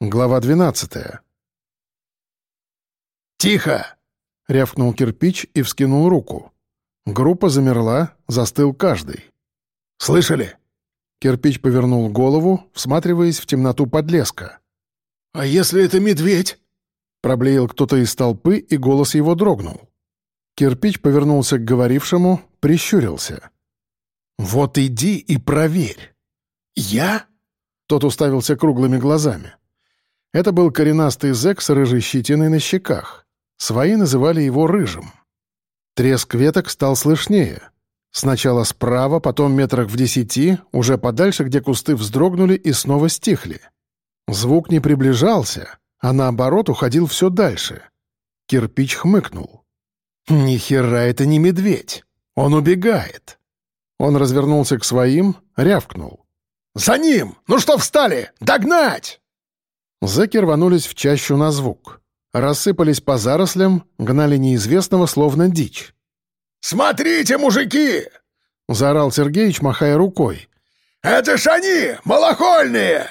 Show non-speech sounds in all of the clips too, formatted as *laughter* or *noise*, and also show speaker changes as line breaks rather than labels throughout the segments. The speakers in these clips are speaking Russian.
Глава 12.
«Тихо!»
— рявкнул кирпич и вскинул руку. Группа замерла, застыл каждый.
«Слышали?»
Кирпич повернул голову, всматриваясь в темноту подлеска.
«А если это медведь?»
Проблеял кто-то из толпы, и голос его дрогнул. Кирпич повернулся к говорившему, прищурился.
«Вот иди и проверь». «Я?»
Тот уставился круглыми глазами. Это был коренастый зэк с рыжей щетиной на щеках. Свои называли его рыжим. Треск веток стал слышнее. Сначала справа, потом метрах в десяти, уже подальше, где кусты вздрогнули и снова стихли. Звук не приближался, а наоборот уходил все дальше. Кирпич хмыкнул.
«Ни хера это не медведь! Он убегает!»
Он развернулся к своим, рявкнул.
«За ним! Ну что встали? Догнать!»
Зэки рванулись в чащу на звук. Рассыпались по зарослям, гнали неизвестного, словно дичь.
«Смотрите, мужики!»
— заорал Сергеич, махая рукой.
«Это ж они, малохольные!»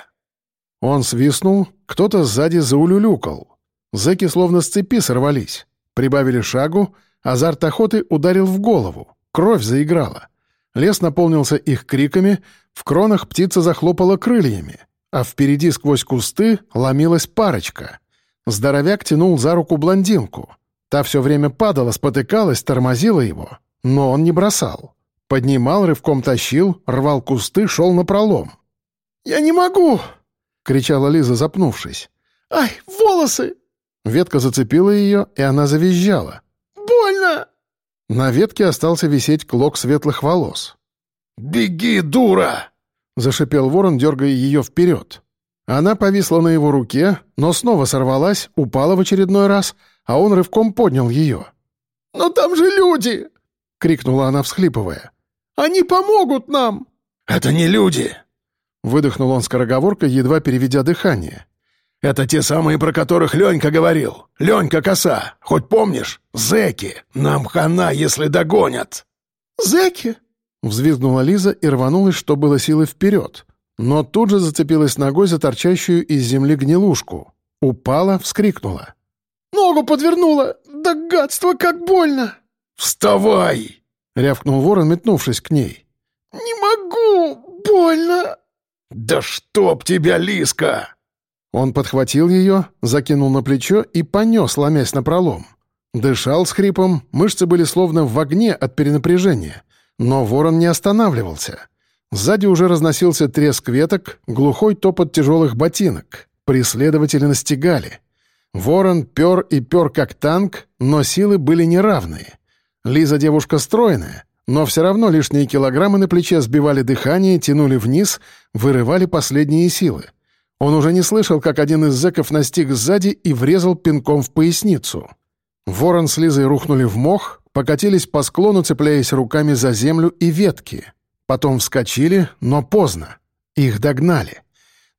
Он свистнул, кто-то сзади заулюлюкал. Зэки словно с цепи сорвались. Прибавили шагу, азарт охоты ударил в голову. Кровь заиграла. Лес наполнился их криками, в кронах птица захлопала крыльями а впереди сквозь кусты ломилась парочка. Здоровяк тянул за руку блондинку. Та все время падала, спотыкалась, тормозила его, но он не бросал. Поднимал, рывком тащил, рвал кусты, шел на пролом.
«Я не могу!»
— кричала Лиза, запнувшись.
«Ай, волосы!»
Ветка зацепила ее, и она завизжала.
«Больно!»
На ветке остался висеть клок светлых волос.
«Беги, дура!»
— зашипел ворон, дергая ее вперед. Она повисла на его руке, но снова сорвалась, упала в очередной раз, а он рывком поднял ее.
«Но там же люди!»
— крикнула она, всхлипывая.
«Они помогут нам!» «Это не люди!»
— выдохнул он скороговоркой, едва переведя дыхание.
«Это те самые, про которых Ленька говорил. Ленька коса. Хоть помнишь? Зэки. Нам хана, если догонят».
«Зэки?» Взвизгнула Лиза и рванулась, что было силы вперед, но тут же зацепилась ногой за торчащую из земли гнилушку. Упала, вскрикнула.
«Ногу подвернула! Да гадство, как больно!» «Вставай!»
— рявкнул ворон, метнувшись к ней.
«Не могу! Больно!» «Да чтоб тебя, Лиска!»
Он подхватил ее, закинул на плечо и понес, ломясь на пролом. Дышал с хрипом, мышцы были словно в огне от перенапряжения — но ворон не останавливался. Сзади уже разносился треск веток, глухой топот тяжелых ботинок. Преследователи настигали. Ворон пер и пер как танк, но силы были неравные. Лиза девушка стройная, но все равно лишние килограммы на плече сбивали дыхание, тянули вниз, вырывали последние силы. Он уже не слышал, как один из зэков настиг сзади и врезал пинком в поясницу. Ворон с Лизой рухнули в мох, покатились по склону, цепляясь руками за землю и ветки. Потом вскочили, но поздно. Их догнали.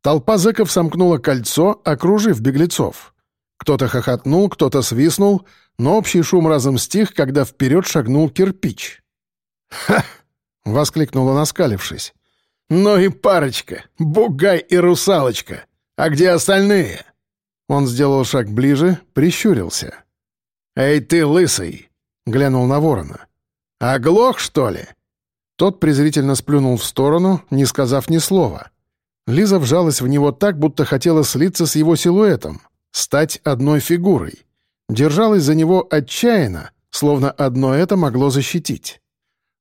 Толпа зэков сомкнула кольцо, окружив беглецов. Кто-то хохотнул, кто-то свистнул, но общий шум разом стих, когда вперед шагнул кирпич.
«Ха!»
— воскликнул он, оскалившись.
«Ну и парочка! Бугай и русалочка! А где остальные?»
Он сделал шаг ближе, прищурился.
«Эй ты, лысый!
Глянул на ворона.
«Оглох, что ли?»
Тот презрительно сплюнул в сторону, не сказав ни слова. Лиза вжалась в него так, будто хотела слиться с его силуэтом, стать одной фигурой. Держалась за него отчаянно, словно одно это могло защитить.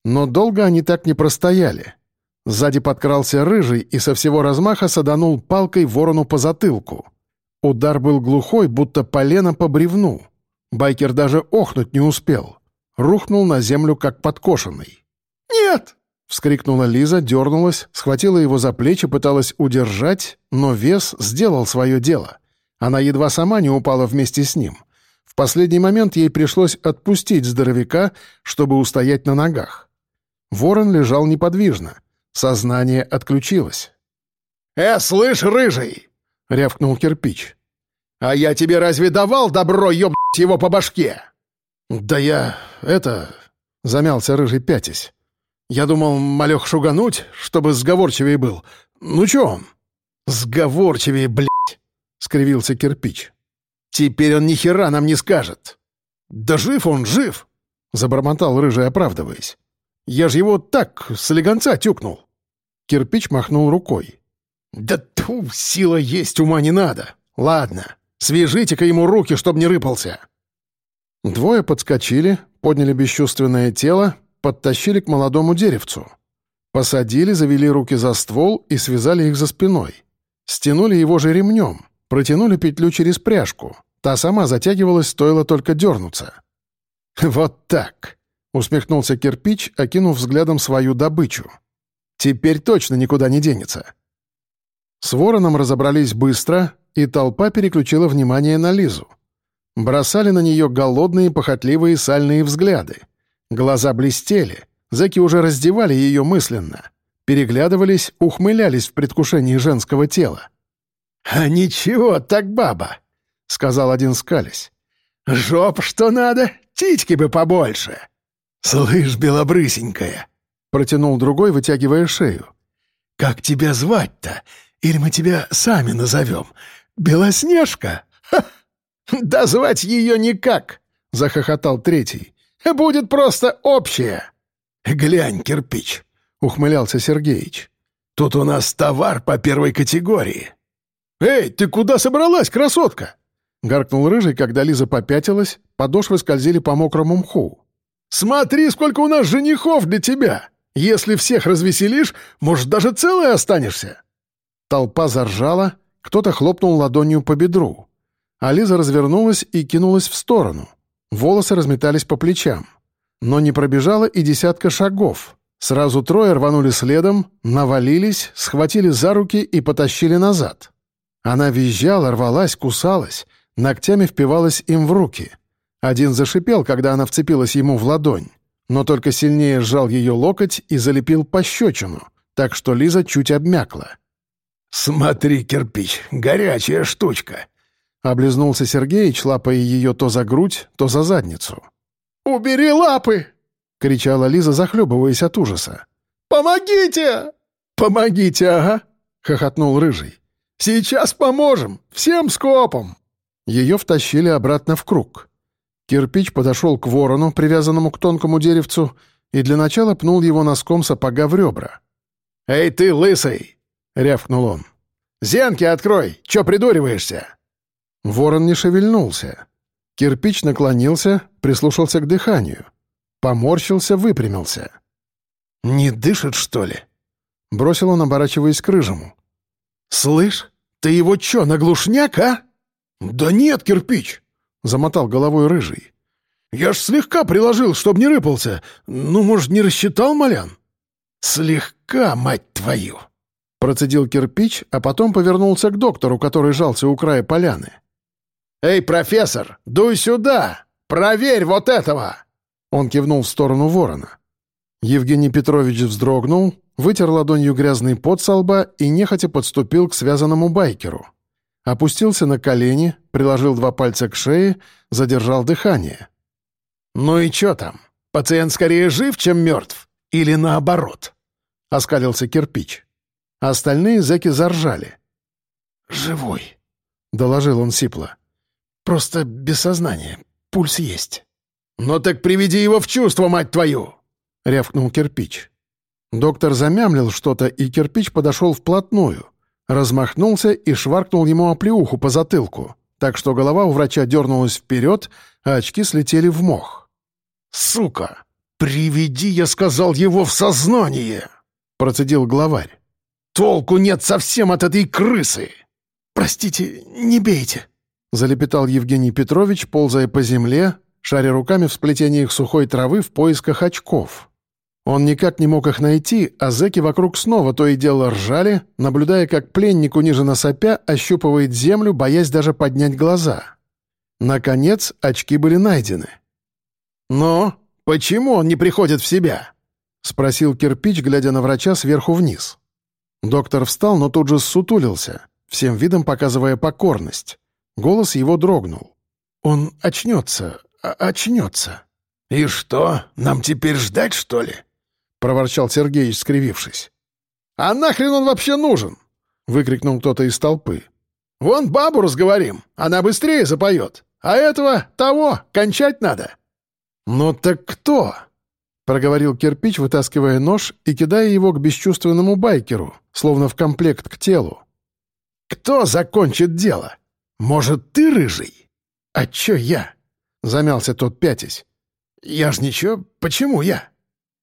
Но долго они так не простояли. Сзади подкрался рыжий и со всего размаха саданул палкой ворону по затылку. Удар был глухой, будто полено по бревну. Байкер даже охнуть не успел. Рухнул на землю, как подкошенный.
«Нет!»
— вскрикнула Лиза, дернулась, схватила его за плечи, пыталась удержать, но вес сделал свое дело. Она едва сама не упала вместе с ним. В последний момент ей пришлось отпустить здоровяка, чтобы устоять на ногах. Ворон лежал неподвижно. Сознание отключилось.
«Э, слышь, рыжий!» — рявкнул кирпич. «А я тебе разве давал добро, ёб его по башке!»
«Да я... это...» — замялся рыжий пятясь. «Я думал, малех шугануть, чтобы сговорчивее был. Ну чё он?»
«Сговорчивее, блядь!»
— скривился кирпич.
«Теперь он ни хера нам не скажет!»
«Да жив он, жив!» — забормотал рыжий, оправдываясь. «Я ж его так, с легонца тюкнул!» Кирпич махнул рукой.
«Да ту, сила есть, ума не надо! Ладно, свяжите-ка ему руки, чтоб не рыпался!»
Двое подскочили, подняли бесчувственное тело, подтащили к молодому деревцу. Посадили, завели руки за ствол и связали их за спиной. Стянули его же ремнем, протянули петлю через пряжку. Та сама затягивалась, стоило только дернуться. «Вот так!» — усмехнулся кирпич, окинув взглядом свою добычу. «Теперь точно никуда не денется». С вороном разобрались быстро, и толпа переключила внимание на Лизу. Бросали на нее голодные, похотливые сальные взгляды. Глаза блестели, зэки уже раздевали ее мысленно. Переглядывались, ухмылялись в предвкушении женского тела.
«А ничего так баба», — сказал один скались. «Жоп что надо, титьки бы побольше». «Слышь, белобрысенькая», — протянул другой, вытягивая шею. «Как тебя звать-то? Или мы тебя сами назовем? Белоснежка?» Ха!
«Да звать ее никак!» — захохотал третий. «Будет просто общее!»
«Глянь, кирпич!» — ухмылялся Сергеич. «Тут у нас товар по первой категории».
«Эй, ты куда собралась, красотка?» — гаркнул Рыжий, когда Лиза попятилась, подошвы скользили по мокрому мху. «Смотри, сколько у нас женихов для тебя! Если всех развеселишь, может, даже целой останешься!» Толпа заржала, кто-то хлопнул ладонью по бедру. А Лиза развернулась и кинулась в сторону. Волосы разметались по плечам. Но не пробежала и десятка шагов. Сразу трое рванули следом, навалились, схватили за руки и потащили назад. Она визжала, рвалась, кусалась, ногтями впивалась им в руки. Один зашипел, когда она вцепилась ему в ладонь, но только сильнее сжал ее локоть и залепил пощечину, так что Лиза чуть обмякла.
«Смотри, кирпич, горячая штучка!»
Облизнулся Сергеич, лапая ее то за грудь, то за задницу.
«Убери лапы!»
— кричала Лиза, захлебываясь от ужаса.
«Помогите!»
«Помогите, ага!» — хохотнул Рыжий.
«Сейчас поможем! Всем скопом!»
Ее втащили обратно в круг. Кирпич подошел к ворону, привязанному к тонкому деревцу, и для начала пнул его носком сапога в ребра.
«Эй ты, лысый!»
— рявкнул он.
«Зенки открой! Чё придуриваешься?»
Ворон не шевельнулся. Кирпич наклонился, прислушался к дыханию. Поморщился, выпрямился.
«Не дышит, что ли?»
Бросил он, оборачиваясь к рыжему.
«Слышь, ты его чё, на глушняк, а?» «Да нет, кирпич!» — замотал головой рыжий. «Я ж слегка приложил, чтоб не рыпался. Ну, может, не рассчитал, Малян?» «Слегка, мать твою!»
Процедил кирпич, а потом повернулся к доктору, который жался у края поляны.
«Эй, профессор, дуй сюда! Проверь вот этого!»
Он кивнул в сторону ворона. Евгений Петрович вздрогнул, вытер ладонью грязный пот со лба и нехотя подступил к связанному байкеру. Опустился на колени, приложил два пальца к шее, задержал дыхание.
«Ну и чё там? Пациент скорее жив, чем мертв? Или наоборот?» — оскалился кирпич.
Остальные зэки заржали.
«Живой», —
доложил он сипло.
Просто без сознания. Пульс есть».
«Ну так приведи его в чувство, мать твою!» — рявкнул кирпич. Доктор замямлил что-то, и кирпич подошел вплотную, размахнулся и шваркнул ему оплеуху по затылку, так что голова у врача дернулась вперед, а очки слетели в мох.
«Сука! Приведи, я сказал, его в сознание!» — процедил главарь. «Толку нет совсем от этой крысы!» «Простите, не бейте!»
залепетал Евгений Петрович, ползая по земле, шаря руками в сплетениях сухой травы в поисках очков. Он никак не мог их найти, а зэки вокруг снова то и дело ржали, наблюдая, как пленник, униженно сопя, ощупывает землю, боясь даже поднять глаза. Наконец, очки были найдены.
«Но почему он не приходит в себя?»
— спросил кирпич, глядя на врача сверху вниз. Доктор встал, но тут же ссутулился, всем видом показывая покорность. Голос его дрогнул. «Он очнется, очнется».
«И что, нам теперь ждать, что ли?»
— проворчал Сергей, скривившись.
«А нахрен он вообще нужен?»
— выкрикнул кто-то из толпы.
Вон бабу разговорим, она быстрее запоет. А этого, того, кончать надо».
«Ну так кто?» — проговорил кирпич, вытаскивая нож и кидая его к бесчувственному байкеру, словно в комплект к телу.
«Кто закончит дело? Может, ты рыжий?»
«А чё я?» — замялся тот пятясь.
«Я ж ничего, почему я?»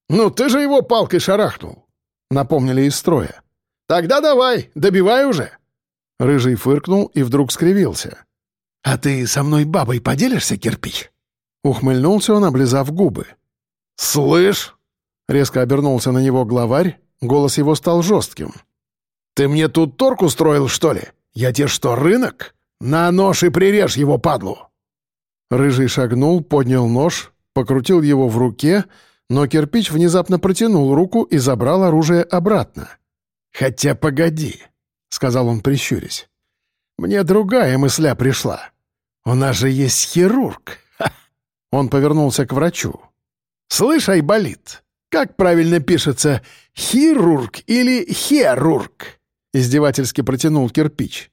«Ну, ты же его палкой шарахнул», — напомнили из строя. «Тогда давай, добивай уже».
Рыжий фыркнул и вдруг скривился.
«А ты со мной бабой поделишься, кирпич?»
Ухмыльнулся он, облизав губы.
«Слышь!» — резко обернулся на него главарь, голос его стал жестким. «Ты мне тут торг устроил, что ли? Я тебе что, рынок? На нож и прирежь его, падлу!»
Рыжий шагнул, поднял нож, покрутил его в руке, но кирпич внезапно протянул руку и забрал оружие обратно.
«Хотя погоди», — сказал он, прищурясь. «Мне другая мысля пришла. У нас же есть хирург». Ха! *laughs* Он повернулся к врачу. «Слышь, Айболит, как правильно пишется, хирург или херург?» Издевательски протянул кирпич.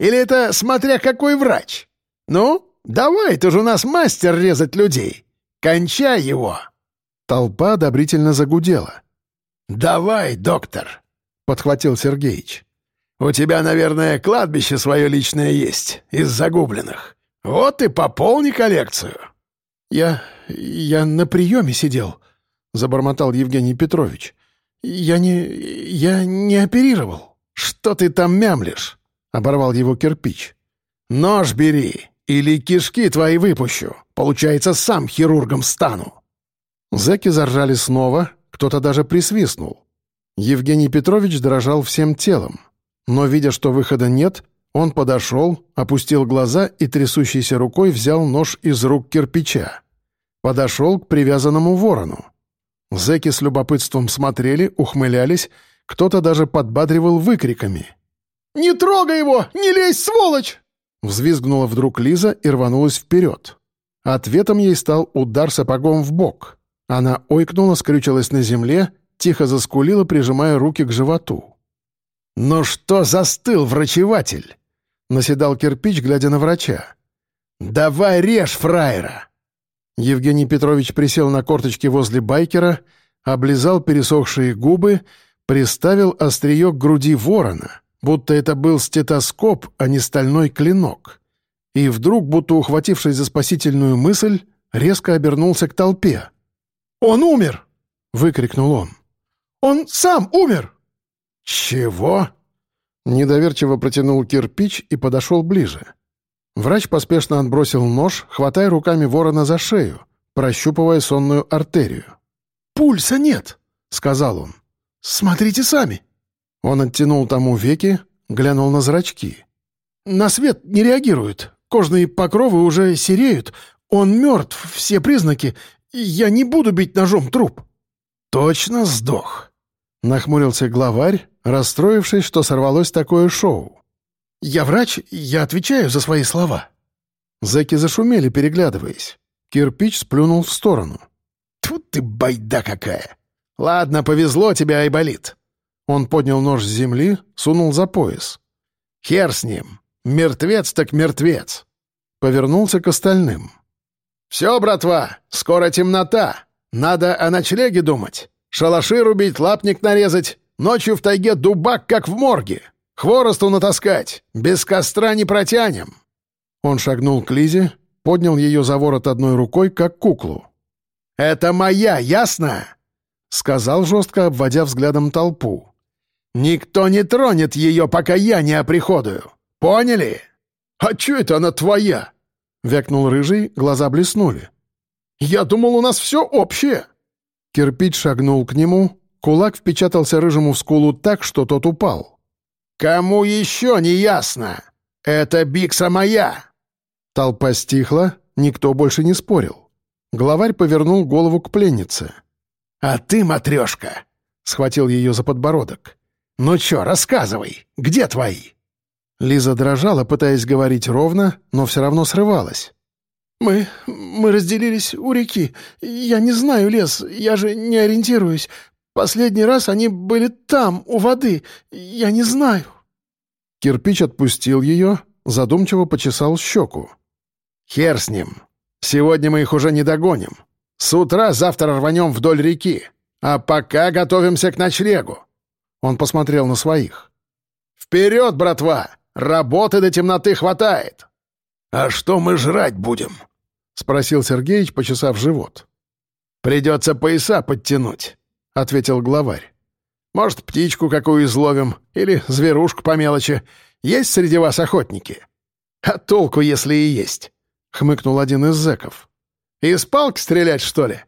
«Или это смотря какой врач? Ну, давай, ты же у нас мастер резать людей. Кончай его!»
Толпа одобрительно загудела.
«Давай, доктор!» — подхватил Сергеич. «У тебя, наверное, кладбище свое личное есть, из загубленных. Вот и пополни коллекцию».
«Я... я на приеме сидел», — забормотал Евгений Петрович. «Я не... я не оперировал».
«Что ты там мямлишь?» — оборвал его кирпич. «Нож бери, или кишки твои выпущу. Получается, сам хирургом стану».
Зэки заржали снова, кто-то даже присвистнул. Евгений Петрович дрожал всем телом. Но, видя, что выхода нет, он подошел, опустил глаза и трясущейся рукой взял нож из рук кирпича. Подошел к привязанному ворону. Зэки с любопытством смотрели, ухмылялись, кто-то даже подбадривал выкриками.
«Не трогай его! Не лезь, сволочь!»
Взвизгнула вдруг Лиза и рванулась вперед. Ответом ей стал удар сапогом в бок. Она ойкнула, скрючилась на земле, тихо заскулила, прижимая руки к животу.
«Ну что застыл, врачеватель?» — наседал кирпич, глядя на врача. «Давай режь фраера!»
Евгений Петрович присел на корточки возле байкера, облизал пересохшие губы, приставил острие к груди ворона, будто это был стетоскоп, а не стальной клинок. И вдруг, будто ухватившись за спасительную мысль, резко обернулся к толпе.
«Он умер!»
— выкрикнул он.
«Он сам умер!»
«Чего?» Недоверчиво протянул кирпич и подошел ближе. Врач поспешно отбросил нож, хватая руками ворона за шею, прощупывая сонную артерию.
«Пульса нет!» — сказал он. «Смотрите сами!»
Он оттянул тому веки, глянул на зрачки.
«На свет не реагирует. Кожные покровы уже сереют. Он мертв, все признаки. Я не буду бить ножом труп».
«Точно сдох», — нахмурился главарь, расстроившись, что сорвалось такое шоу.
«Я врач, я отвечаю за свои слова».
Зэки зашумели, переглядываясь. Кирпич сплюнул в сторону.
«Тут ты байда какая! Ладно, повезло тебе, Айболит».
Он поднял нож с земли, сунул за пояс.
«Хер с ним! Мертвец так мертвец!»
Повернулся к остальным.
«Все, братва, скоро темнота. Надо о ночлеге думать. Шалаши рубить, лапник нарезать. Ночью в тайге дубак, как в морге. Хворосту натаскать. Без костра не протянем».
Он шагнул к Лизе, поднял ее за ворот одной рукой, как куклу.
«Это моя, ясно?» — сказал жестко, обводя взглядом толпу. «Никто не тронет ее, пока я не оприходую. Поняли?» «А чё это она твоя?» — вякнул рыжий, глаза блеснули. «Я думал, у нас все общее!»
Кирпич шагнул к нему, кулак впечатался рыжему в скулу так, что тот упал.
«Кому еще не ясно? Это Бикса моя!»
Толпа стихла, никто больше не спорил. Главарь повернул голову к пленнице.
«А ты, матрешка!» — схватил ее за подбородок. «Ну чё, рассказывай, где твои?»
Лиза дрожала, пытаясь говорить ровно, но все равно срывалась.
«Мы... мы разделились у реки. Я не знаю лес, я же не ориентируюсь. Последний раз они были там, у воды. Я не знаю».
Кирпич отпустил ее, задумчиво почесал щеку.
«Хер с ним. Сегодня мы их уже не догоним. С утра завтра рванем вдоль реки. А пока готовимся к ночлегу».
Он посмотрел на своих.
«Вперед, братва! Работы до темноты хватает!»
«А что мы жрать будем?»
— спросил Сергеич, почесав живот.
«Придется пояса подтянуть», — ответил главарь. «Может, птичку какую изловим или зверушку по мелочи. Есть среди вас охотники?» «А толку, если и есть?» — хмыкнул один из зэков. «Из палки стрелять, что ли?»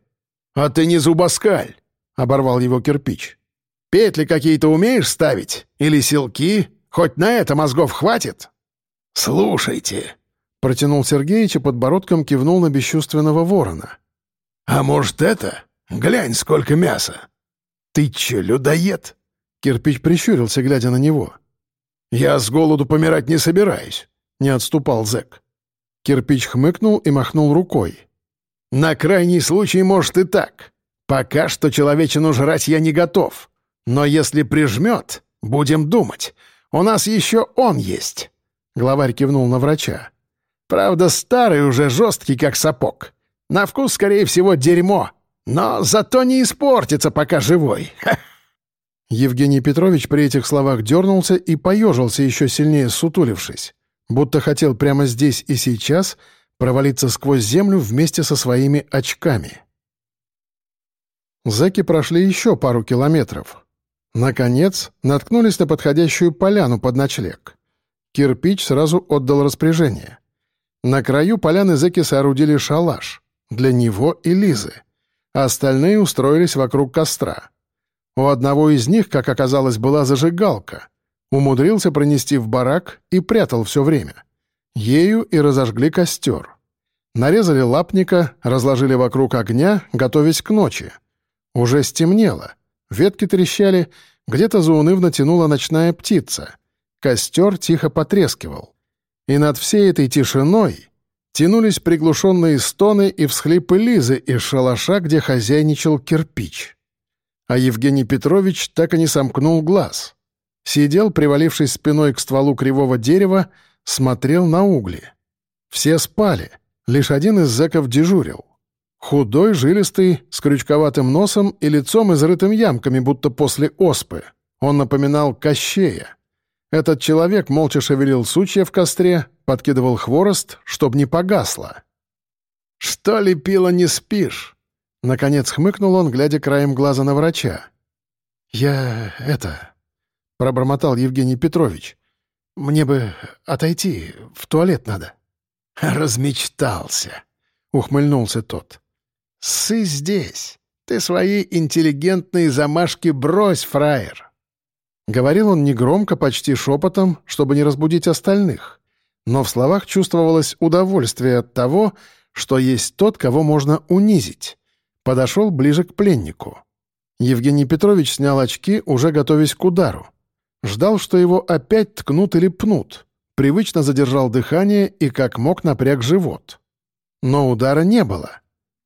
«А ты не зубоскаль!» — оборвал его кирпич. «Петли какие-то умеешь ставить? Или силки? Хоть на это мозгов хватит?»
«Слушайте!»
— протянул Сергеич и подбородком кивнул на бесчувственного ворона.
«А может, это? Глянь, сколько мяса!» «Ты чё, людоед?»
Кирпич прищурился, глядя на него.
«Я с голоду помирать не собираюсь», — не отступал зэк.
Кирпич хмыкнул и махнул рукой.
«На крайний случай, может, и так. Пока что человечину жрать я не готов. Но если прижмет, будем думать. У нас еще он есть». Главарь кивнул на врача. «Правда, старый уже жесткий, как сапог. На вкус, скорее всего, дерьмо. Но зато не испортится, пока живой.
Евгений Петрович при этих словах дернулся и поежился еще сильнее, сутулившись, будто хотел прямо здесь и сейчас провалиться сквозь землю вместе со своими очками. Зэки прошли еще пару километров. Наконец, наткнулись на подходящую поляну под ночлег. Кирпич сразу отдал распоряжение. На краю поляны зэки соорудили шалаш для него и Лизы — а остальные устроились вокруг костра. У одного из них, как оказалось, была зажигалка. Умудрился пронести в барак и прятал все время. Ею и разожгли костер. Нарезали лапника, разложили вокруг огня, готовясь к ночи. Уже стемнело. Ветки трещали, где-то заунывно тянула ночная птица. Костер тихо потрескивал. И над всей этой тишиной тянулись приглушенные стоны и всхлипы Лизы из шалаша, где хозяйничал кирпич. А Евгений Петрович так и не сомкнул глаз. Сидел, привалившись спиной к стволу кривого дерева, смотрел на угли. Все спали, лишь один из зэков дежурил. Худой, жилистый, с крючковатым носом и лицом, изрытым ямками, будто после оспы. Он напоминал Кощея. Этот человек молча шевелил сучья в костре, подкидывал хворост, чтоб не погасло. «Что ли, пила, не спишь?» Наконец хмыкнул он, глядя краем глаза на врача. «Я... это...» — пробормотал Евгений Петрович. «Мне бы отойти, в туалет надо».
«Размечтался», — ухмыльнулся тот. «Сы здесь. Ты свои интеллигентные замашки брось, фраер.
Говорил он негромко, почти шепотом, чтобы не разбудить остальных. Но в словах чувствовалось удовольствие от того, что есть тот, кого можно унизить. Подошел ближе к пленнику. Евгений Петрович снял очки, уже готовясь к удару. Ждал, что его опять ткнут или пнут. Привычно задержал дыхание и как мог напряг живот. Но удара не было.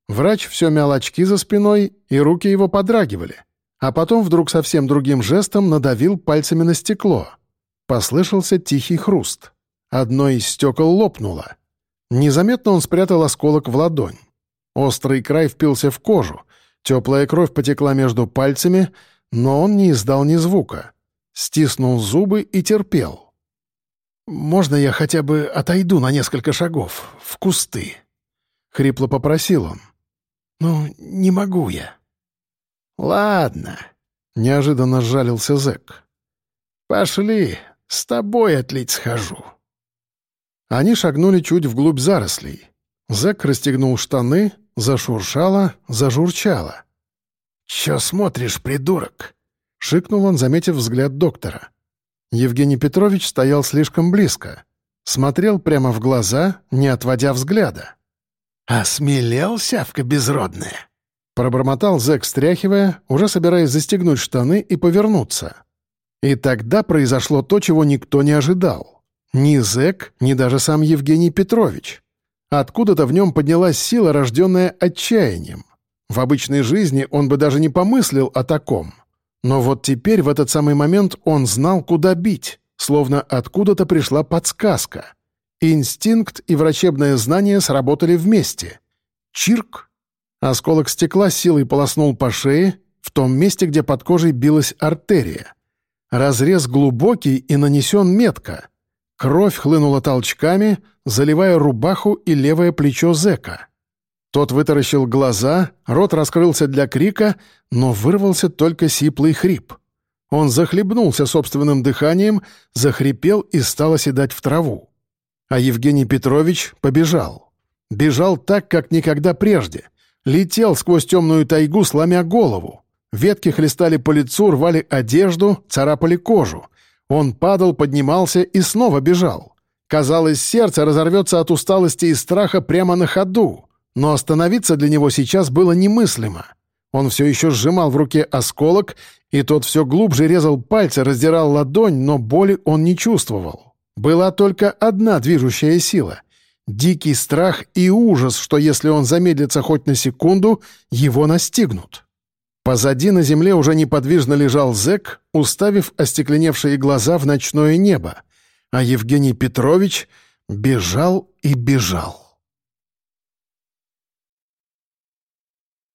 Врач все мял очки за спиной, и руки его подрагивали а потом вдруг совсем другим жестом надавил пальцами на стекло. Послышался тихий хруст. Одно из стекол лопнуло. Незаметно он спрятал осколок в ладонь. Острый край впился в кожу, теплая кровь потекла между пальцами, но он не издал ни звука. Стиснул зубы и терпел. «Можно я хотя бы отойду на несколько шагов, в кусты?» — хрипло попросил он. «Ну, не могу я».
«Ладно», — неожиданно сжалился зэк. «Пошли, с тобой отлить схожу».
Они шагнули чуть вглубь зарослей. Зэк расстегнул штаны, зашуршало, зажурчало.
«Чё смотришь, придурок?»
— шикнул он, заметив взгляд доктора. Евгений Петрович стоял слишком близко. Смотрел прямо в глаза, не отводя взгляда.
«Осмелел, сявка безродная?»
Пробормотал зэк, стряхивая, уже собираясь застегнуть штаны и повернуться. И тогда произошло то, чего никто не ожидал. Ни зэк, ни даже сам Евгений Петрович. Откуда-то в нем поднялась сила, рожденная отчаянием. В обычной жизни он бы даже не помыслил о таком. Но вот теперь, в этот самый момент, он знал, куда бить, словно откуда-то пришла подсказка. Инстинкт и врачебное знание сработали вместе. Чирк! Осколок стекла силой полоснул по шее, в том месте, где под кожей билась артерия. Разрез глубокий и нанесен метко. Кровь хлынула толчками, заливая рубаху и левое плечо зэка. Тот вытаращил глаза, рот раскрылся для крика, но вырвался только сиплый хрип. Он захлебнулся собственным дыханием, захрипел и стал оседать в траву. А Евгений Петрович побежал. Бежал так, как никогда прежде. Летел сквозь темную тайгу, сломя голову. Ветки хлестали по лицу, рвали одежду, царапали кожу. Он падал, поднимался и снова бежал. Казалось, сердце разорвется от усталости и страха прямо на ходу. Но остановиться для него сейчас было немыслимо. Он все еще сжимал в руке осколок, и тот все глубже резал пальцы, раздирал ладонь, но боли он не чувствовал. Была только одна движущая сила — дикий страх и ужас, что если он замедлится хоть на секунду, его настигнут. Позади на земле уже неподвижно лежал зэк, уставив остекленевшие глаза в ночное небо, а Евгений Петрович бежал и бежал.